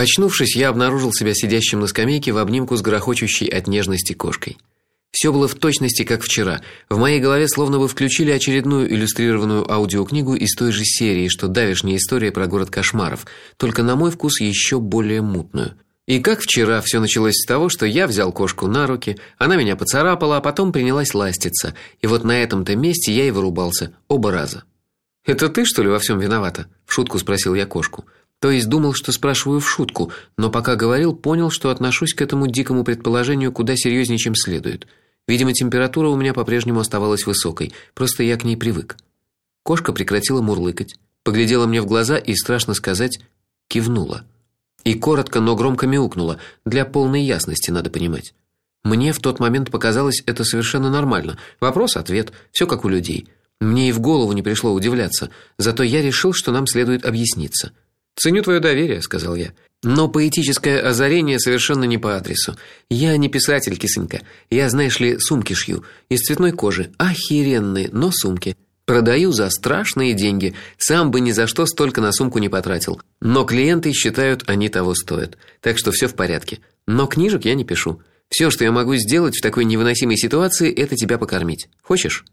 Очнувшись, я обнаружил себя сидящим на скамейке в обнимку с грохочущей от нежности кошкой. Все было в точности как вчера. В моей голове словно бы включили очередную иллюстрированную аудиокнигу из той же серии, что давешняя история про город кошмаров, только на мой вкус еще более мутную. И как вчера все началось с того, что я взял кошку на руки, она меня поцарапала, а потом принялась ластиться. И вот на этом-то месте я и вырубался оба раза. Это ты, что ли, во всем виновата? в шутку спросил я кошку. То есть думал, что спрашиваю в шутку, но пока говорил, понял, что отношусь к этому дикому предположению куда серьезнее, чем следует. Видимо, температура у меня по-прежнему оставалась высокой, просто я к ней привык. Кошка прекратила мурлыкать, поглядела мне в глаза и страшно сказать, кивнула. И коротко, но громко мяукнула, для полной ясности, надо понимать. Мне в тот момент показалось это совершенно нормально. Вопрос-ответ, все как у людей. Мне и в голову не пришло удивляться, зато я решил, что нам следует объясниться. Ценю твое доверие, сказал я. Но поэтическое озарение совершенно не по адресу. Я не писатель, кисонька. Я, знаешь ли, сумки шью из цветной кожи, охеренные, но сумки. Продаю за страшные деньги. Сам бы ни за что столько на сумку не потратил. Но клиенты считают, они того стоят. Так что все в порядке. Но книжек я не пишу. Все, что я могу сделать в такой невыносимой ситуации это тебя покормить. Хочешь?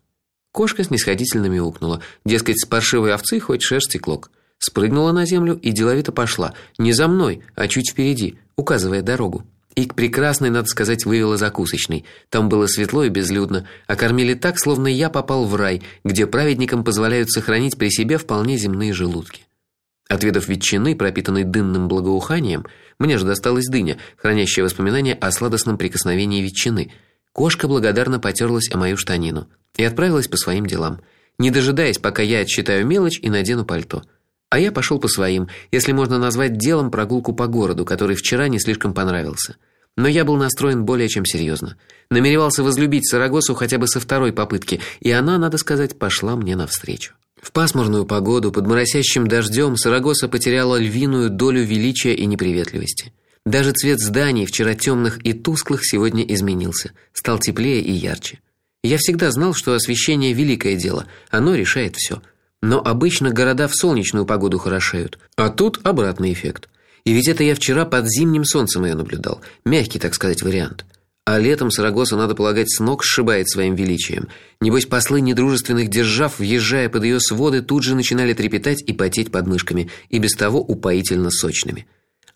Кошка снисходительно мяукнула. Дескать, с паршивой овцы хоть шерсти клок спрыгнула на землю и деловито пошла, не за мной, а чуть впереди, указывая дорогу. И к прекрасной, надо сказать, вывела закусочной. Там было светло и безлюдно, а кормили так, словно я попал в рай, где праведникам позволяют сохранить при себе вполне земные желудки. Отведав ветчины, пропитанной дынным благоуханием, мне же досталась дыня, хранящая воспоминания о сладостном прикосновении ветчины. Кошка благодарно потерлась о мою штанину и отправилась по своим делам, не дожидаясь, пока я отсчитаю мелочь и надену пальто. А я пошел по своим, если можно назвать делом прогулку по городу, который вчера не слишком понравился. Но я был настроен более чем серьезно. Намеревался возлюбить Сарагосу хотя бы со второй попытки, и она, надо сказать, пошла мне навстречу. В пасмурную погоду под моросящим дождем Сарагоса потеряла львиную долю величия и неприветливости. Даже цвет зданий, вчера темных и тусклых, сегодня изменился, стал теплее и ярче. Я всегда знал, что освещение великое дело, оно решает все. Но обычно города в солнечную погоду хорошеют, а тут обратный эффект. И ведь это я вчера под зимним солнцем ее наблюдал, мягкий, так сказать, вариант. А летом Сарагоса, надо полагать, с ног сшибает своим величием. Небось послы недружественных держав, въезжая под ее своды, тут же начинали трепетать и потеть подмышками, и без того упоительно сочными.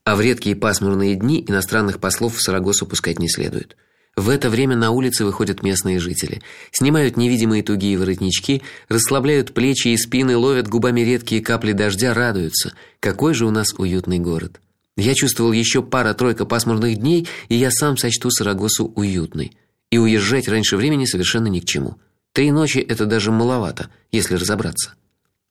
А в редкие пасмурные дни иностранных послов в Сарагосу пускать не следует. В это время на улицы выходят местные жители, снимают невидимые тугие воротнички, расслабляют плечи и спины, ловят губами редкие капли дождя, радуются. Какой же у нас уютный город. Я чувствовал еще пара-тройка пасмурных дней, и я сам сочту Сарагосу уютной. И уезжать раньше времени совершенно ни к чему. Три ночи это даже маловато, если разобраться.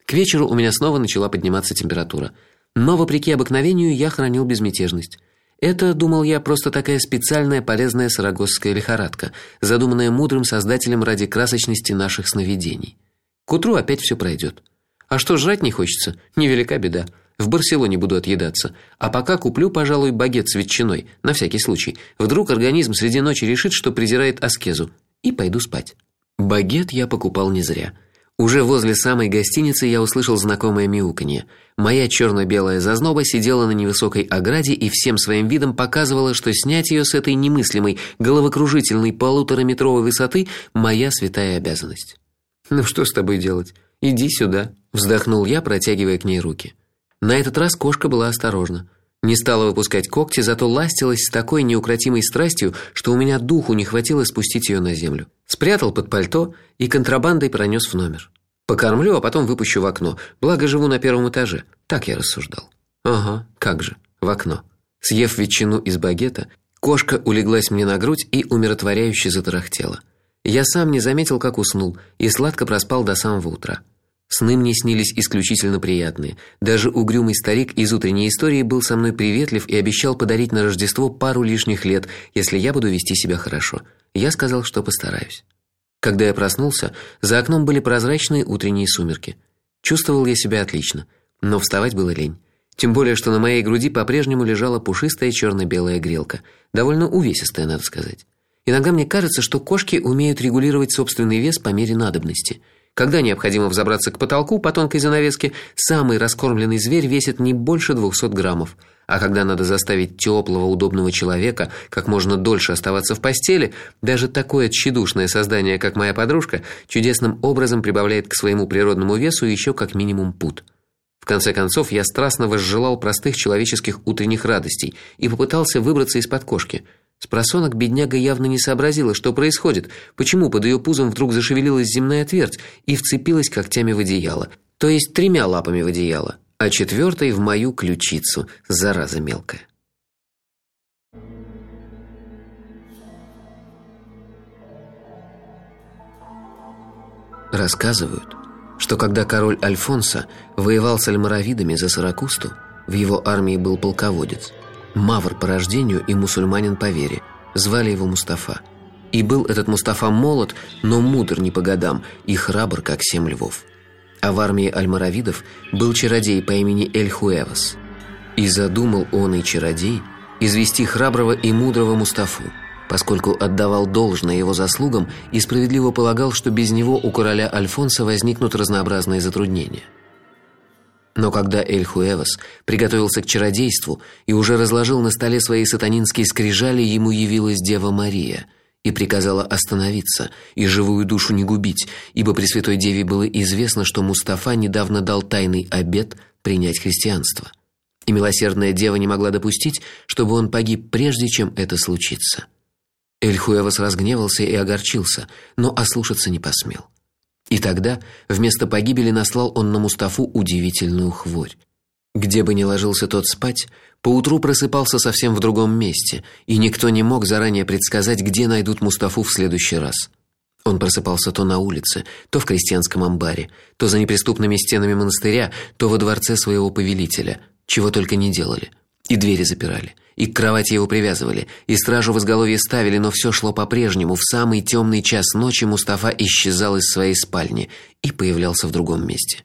К вечеру у меня снова начала подниматься температура. Но вопреки обыкновению я хранил безмятежность. Это, думал я, просто такая специальная полезная сарагосская лихорадка, задуманная мудрым создателем ради красочности наших сновидений. К утру опять все пройдет. А что жрать не хочется? Невелика беда. В Барселоне буду отъедаться, а пока куплю, пожалуй, багет с ветчиной, на всякий случай. Вдруг организм среди ночи решит, что презирает аскезу, и пойду спать. Багет я покупал не зря. Уже возле самой гостиницы я услышал знакомое мяуканье. Моя черно белая зазноба сидела на невысокой ограде и всем своим видом показывала, что снять ее с этой немыслимой головокружительной полутораметровой высоты моя святая обязанность. Ну что с тобой делать? Иди сюда, вздохнул я, протягивая к ней руки. На этот раз кошка была осторожна. Не стала выпускать когти, зато ластилась с такой неукротимой страстью, что у меня духу не хватило спустить ее на землю. Спрятал под пальто и контрабандой пронес в номер. Покормлю, а потом выпущу в окно. Благо живу на первом этаже. Так я рассуждал. Ага, как же, в окно. Съев ветчину из багета, кошка улеглась мне на грудь и умиротворяюще затарахтела. Я сам не заметил, как уснул, и сладко проспал до самого утра. Сны мне снились исключительно приятные. Даже угрюмый старик из утренней истории был со мной приветлив и обещал подарить на Рождество пару лишних лет, если я буду вести себя хорошо. Я сказал, что постараюсь. Когда я проснулся, за окном были прозрачные утренние сумерки. Чувствовал я себя отлично, но вставать было лень. Тем более, что на моей груди по-прежнему лежала пушистая черно белая грелка, довольно увесистая, надо сказать. Иногда мне кажется, что кошки умеют регулировать собственный вес по мере надобности. Когда необходимо взобраться к потолку по тонкой занавеске, самый раскормленный зверь весит не больше 200 граммов. А когда надо заставить теплого, удобного человека как можно дольше оставаться в постели, даже такое тщедушное создание, как моя подружка, чудесным образом прибавляет к своему природному весу еще как минимум пуд. В конце концов, я страстно возжелал простых человеческих утренних радостей и попытался выбраться из-под кошки – с просонок бедняга явно не сообразила, что происходит, почему под ее пузом вдруг зашевелилась земная твердь и вцепилась когтями в одеяло, то есть тремя лапами в одеяло, а четвертой в мою ключицу, зараза мелкая. Рассказывают, что когда король Альфонсо воевал с альмаравидами за Саракусту, в его армии был полководец – Мавр по рождению и мусульманин по вере. Звали его Мустафа. И был этот Мустафа молод, но мудр не по годам и храбр, как семь львов. А в армии альмаравидов был чародей по имени Эль-Хуэвас. И задумал он и чародей извести храброго и мудрого Мустафу, поскольку отдавал должное его заслугам и справедливо полагал, что без него у короля Альфонса возникнут разнообразные затруднения – но когда Эль-Хуэвас приготовился к чародейству и уже разложил на столе свои сатанинские скрижали, ему явилась Дева Мария и приказала остановиться и живую душу не губить, ибо Пресвятой Деве было известно, что Мустафа недавно дал тайный обет принять христианство. И милосердная Дева не могла допустить, чтобы он погиб прежде, чем это случится. Эль-Хуэвас разгневался и огорчился, но ослушаться не посмел. И тогда вместо погибели наслал он на Мустафу удивительную хворь. Где бы ни ложился тот спать, поутру просыпался совсем в другом месте, и никто не мог заранее предсказать, где найдут Мустафу в следующий раз. Он просыпался то на улице, то в крестьянском амбаре, то за неприступными стенами монастыря, то во дворце своего повелителя, чего только не делали. И двери запирали, и к кровати его привязывали, и стражу в изголовье ставили, но все шло по-прежнему. В самый темный час ночи Мустафа исчезал из своей спальни и появлялся в другом месте.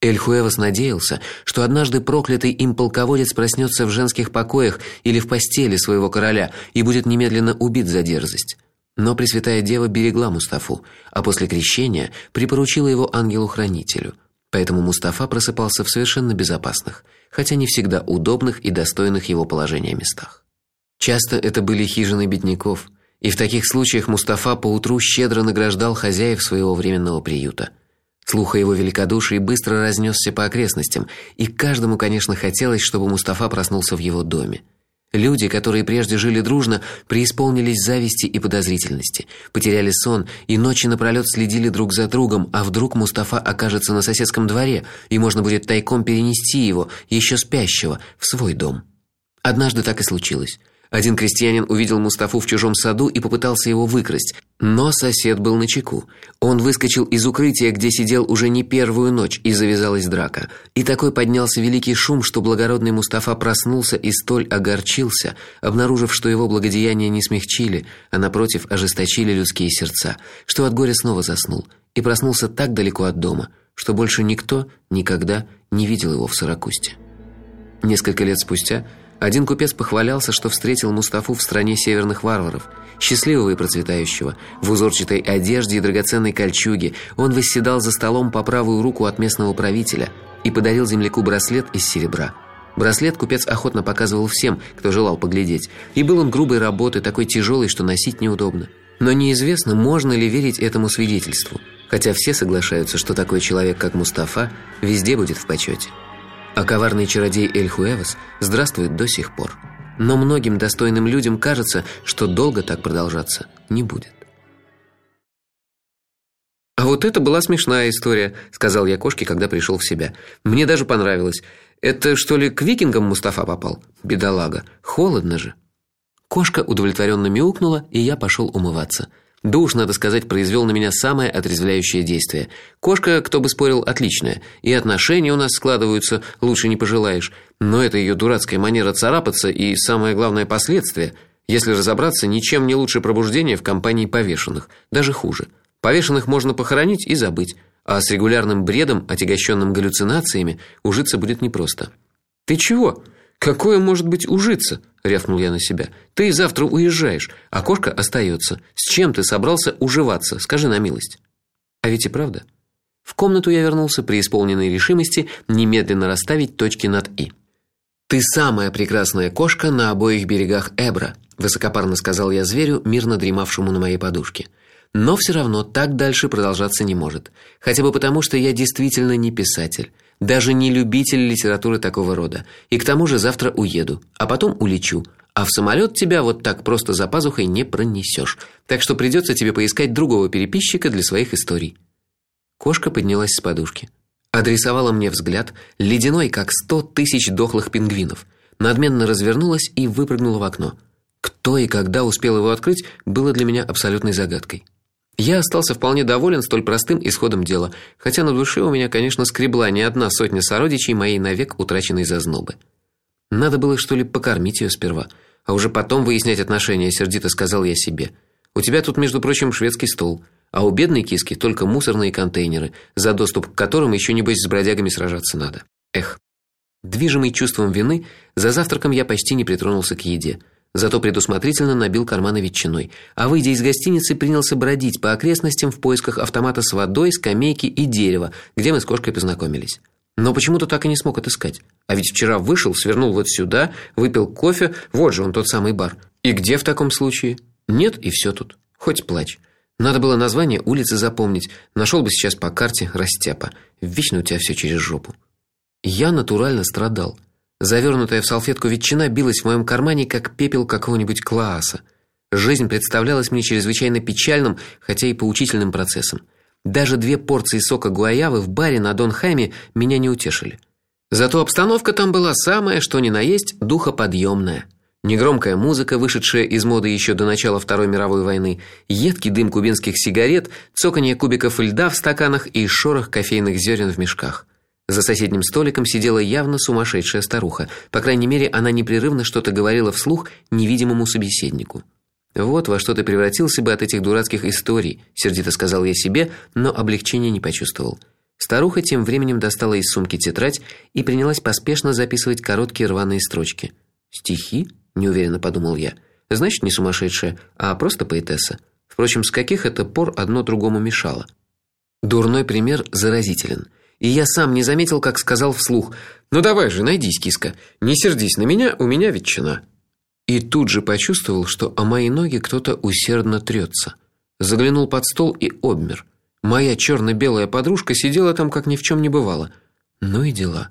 Эль-Хуэвас надеялся, что однажды проклятый им полководец проснется в женских покоях или в постели своего короля и будет немедленно убит за дерзость. Но Пресвятая Дева берегла Мустафу, а после крещения припоручила его ангелу-хранителю. Поэтому Мустафа просыпался в совершенно безопасных – хотя не всегда удобных и достойных его положения местах. Часто это были хижины бедняков, и в таких случаях Мустафа поутру щедро награждал хозяев своего временного приюта. Слух о его великодушии быстро разнесся по окрестностям, и каждому, конечно, хотелось, чтобы Мустафа проснулся в его доме. Люди, которые прежде жили дружно, преисполнились зависти и подозрительности, потеряли сон и ночи напролет следили друг за другом, а вдруг Мустафа окажется на соседском дворе, и можно будет тайком перенести его, еще спящего, в свой дом. Однажды так и случилось. Один крестьянин увидел Мустафу в чужом саду и попытался его выкрасть, но сосед был на чеку. Он выскочил из укрытия, где сидел уже не первую ночь, и завязалась драка. И такой поднялся великий шум, что благородный Мустафа проснулся и столь огорчился, обнаружив, что его благодеяния не смягчили, а напротив ожесточили людские сердца, что от горя снова заснул и проснулся так далеко от дома, что больше никто никогда не видел его в Саракусте. Несколько лет спустя один купец похвалялся, что встретил Мустафу в стране северных варваров, счастливого и процветающего, в узорчатой одежде и драгоценной кольчуге. Он восседал за столом по правую руку от местного правителя и подарил земляку браслет из серебра. Браслет купец охотно показывал всем, кто желал поглядеть, и был он грубой работы, такой тяжелый, что носить неудобно. Но неизвестно, можно ли верить этому свидетельству, хотя все соглашаются, что такой человек, как Мустафа, везде будет в почете. А коварный чародей Эль-Хуэвас здравствует до сих пор. Но многим достойным людям кажется, что долго так продолжаться не будет. А вот это была смешная история, сказал я кошке, когда пришел в себя. Мне даже понравилось. Это что ли к викингам Мустафа попал? Бедолага. Холодно же. Кошка удовлетворенно мяукнула, и я пошел умываться. Душ, надо сказать, произвел на меня самое отрезвляющее действие. Кошка, кто бы спорил, отличная, и отношения у нас складываются, лучше не пожелаешь. Но это ее дурацкая манера царапаться и самое главное последствия. Если разобраться, ничем не лучше пробуждения в компании повешенных, даже хуже. Повешенных можно похоронить и забыть, а с регулярным бредом, отягощенным галлюцинациями, ужиться будет непросто. Ты чего? Какое может быть ужиться? рявкнул я на себя. Ты завтра уезжаешь, а кошка остается. С чем ты собрался уживаться? Скажи на милость. А ведь и правда. В комнату я вернулся при исполненной решимости немедленно расставить точки над и. Ты самая прекрасная кошка на обоих берегах Эбра, высокопарно сказал я зверю, мирно дремавшему на моей подушке. Но все равно так дальше продолжаться не может, хотя бы потому, что я действительно не писатель, даже не любитель литературы такого рода. И к тому же завтра уеду, а потом улечу. А в самолет тебя вот так просто за пазухой не пронесешь. Так что придется тебе поискать другого переписчика для своих историй. Кошка поднялась с подушки, адресовала мне взгляд, ледяной, как сто тысяч дохлых пингвинов, надменно развернулась и выпрыгнула в окно. Кто и когда успел его открыть, было для меня абсолютной загадкой. Я остался вполне доволен столь простым исходом дела, хотя на душе у меня, конечно, скребла не одна сотня сородичей моей навек утраченной зазнобы. Надо было что ли покормить ее сперва, а уже потом выяснять отношения, сердито сказал я себе. У тебя тут, между прочим, шведский стол, а у бедной киски только мусорные контейнеры, за доступ к которым еще небось с бродягами сражаться надо. Эх. Движимый чувством вины, за завтраком я почти не притронулся к еде. Зато предусмотрительно набил карманы ветчиной, а выйдя из гостиницы, принялся бродить по окрестностям в поисках автомата с водой, скамейки и дерева, где мы с кошкой познакомились. Но почему-то так и не смог отыскать. А ведь вчера вышел, свернул вот сюда, выпил кофе, вот же он тот самый бар. И где в таком случае? Нет, и все тут. Хоть плачь. Надо было название улицы запомнить. Нашел бы сейчас по карте растяпа. Вечно у тебя все через жопу. Я натурально страдал. Завернутая в салфетку ветчина билась в моем кармане, как пепел какого-нибудь клааса. Жизнь представлялась мне чрезвычайно печальным, хотя и поучительным процессом. Даже две порции сока гуайавы в баре на Донхайме меня не утешили. Зато обстановка там была самая, что ни на есть, духоподъемная. Негромкая музыка, вышедшая из моды еще до начала Второй мировой войны, едкий дым кубинских сигарет, цоканье кубиков льда в стаканах и шорох кофейных зерен в мешках. За соседним столиком сидела явно сумасшедшая старуха. По крайней мере, она непрерывно что-то говорила вслух невидимому собеседнику. Вот во что ты превратился бы от этих дурацких историй, сердито сказал я себе, но облегчения не почувствовал. Старуха тем временем достала из сумки тетрадь и принялась поспешно записывать короткие рваные строчки. Стихи? неуверенно подумал я. Значит, не сумасшедшая, а просто поэтесса. Впрочем, с каких это пор одно другому мешало? Дурной пример заразителен. И я сам не заметил, как сказал вслух: "Ну давай же, найдись, киска. Не сердись на меня, у меня ветчина". И тут же почувствовал, что о мои ноги кто-то усердно трется. Заглянул под стол и обмер. Моя черно белая подружка сидела там, как ни в чем не бывало. Ну и дела.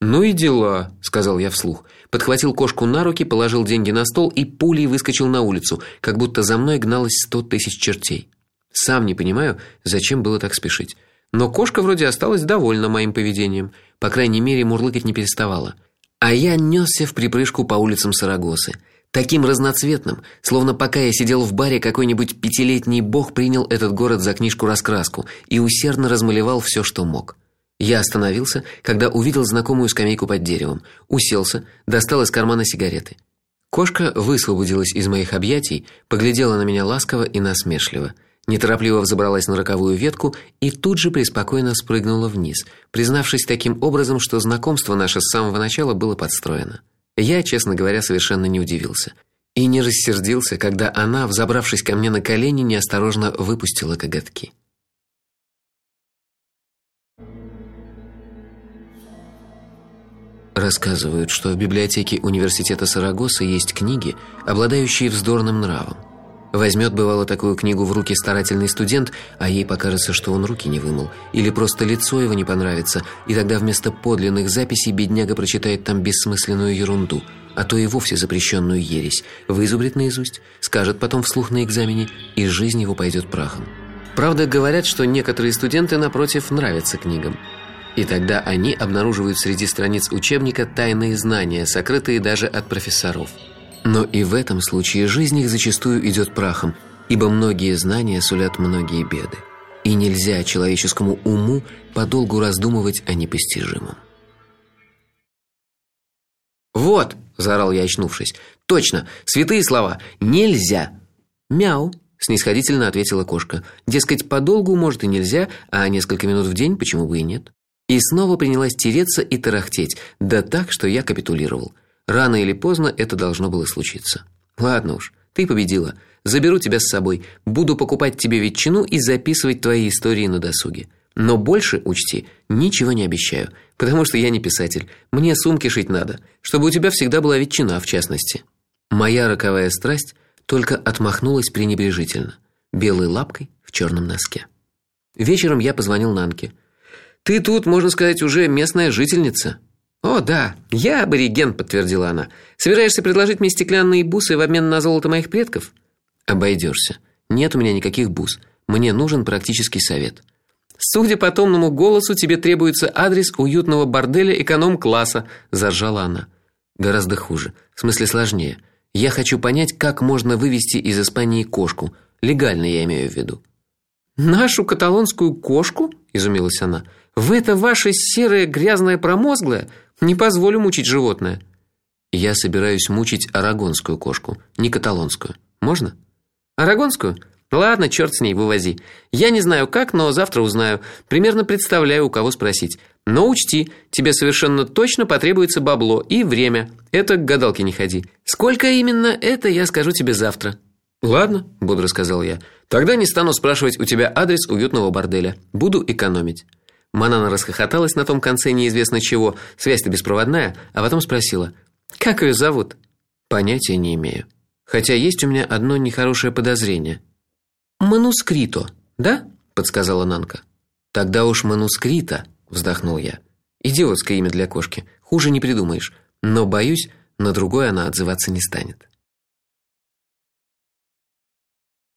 Ну и дела, сказал я вслух. Подхватил кошку на руки, положил деньги на стол и пулей выскочил на улицу, как будто за мной гналось сто тысяч чертей. Сам не понимаю, зачем было так спешить. Но кошка вроде осталась довольна моим поведением, по крайней мере, мурлыкать не переставала. А я нёсся в припрыжку по улицам Сарагосы, таким разноцветным, словно пока я сидел в баре, какой-нибудь пятилетний бог принял этот город за книжку-раскраску и усердно размалевал все, что мог. Я остановился, когда увидел знакомую скамейку под деревом, уселся, достал из кармана сигареты. Кошка высвободилась из моих объятий, поглядела на меня ласково и насмешливо неторопливо взобралась на роковую ветку и тут же преспокойно спрыгнула вниз, признавшись таким образом, что знакомство наше с самого начала было подстроено. Я, честно говоря, совершенно не удивился и не рассердился, когда она, взобравшись ко мне на колени, неосторожно выпустила коготки. Рассказывают, что в библиотеке университета Сарагоса есть книги, обладающие вздорным нравом. Возьмет бывало такую книгу в руки старательный студент, а ей покажется, что он руки не вымыл, или просто лицо его не понравится, и тогда вместо подлинных записей бедняга прочитает там бессмысленную ерунду, а то и вовсе запрещенную ересь, вызубрит наизусть, скажет потом вслух на экзамене, и жизнь его пойдет прахом. Правда, говорят, что некоторые студенты напротив нравятся книгам. И тогда они обнаруживают среди страниц учебника тайные знания, сокрытые даже от профессоров. Но и в этом случае жизнь их зачастую идет прахом, ибо многие знания сулят многие беды. И нельзя человеческому уму подолгу раздумывать о непостижимом. Вот, заорал я, очнувшись. Точно, святые слова. Нельзя. Мяу, снисходительно ответила кошка. Дескать, подолгу может и нельзя, а несколько минут в день почему бы и нет. И снова принялась тереться и тарахтеть, да так, что я капитулировал. Рано или поздно это должно было случиться. Ладно уж, ты победила. Заберу тебя с собой. Буду покупать тебе ветчину и записывать твои истории на досуге. Но больше, учти, ничего не обещаю, потому что я не писатель. Мне сумки шить надо, чтобы у тебя всегда была ветчина в частности. Моя роковая страсть только отмахнулась пренебрежительно, белой лапкой в черном носке. Вечером я позвонил Нанке. Ты тут, можно сказать, уже местная жительница. О, да, я абориген, подтвердила она. Собираешься предложить мне стеклянные бусы в обмен на золото моих предков? Обойдешься. Нет у меня никаких бус. Мне нужен практический совет. Судя по томному голосу, тебе требуется адрес уютного борделя эконом-класса, заржала она. Гораздо хуже, в смысле сложнее. Я хочу понять, как можно вывести из Испании кошку. Легально я имею в виду. Нашу каталонскую кошку? изумилась она. Вы это ваше серое грязное промозглое? Не позволю мучить животное. Я собираюсь мучить арагонскую кошку, не каталонскую. Можно? Арагонскую? Ладно, черт с ней, вывози. Я не знаю как, но завтра узнаю. Примерно представляю, у кого спросить. Но учти, тебе совершенно точно потребуется бабло и время. Это к гадалке не ходи. Сколько именно это, я скажу тебе завтра. Ладно, бодро сказал я. Тогда не стану спрашивать у тебя адрес уютного борделя. Буду экономить. Манана расхохоталась на том конце неизвестно чего, связь-то беспроводная, а потом спросила: "Как ее зовут?" Понятия не имею. Хотя есть у меня одно нехорошее подозрение. Манускрито, да? подсказала Нанка. Тогда уж манускрита, вздохнул я. Идиотское имя для кошки. Хуже не придумаешь. Но боюсь, на другое она отзываться не станет.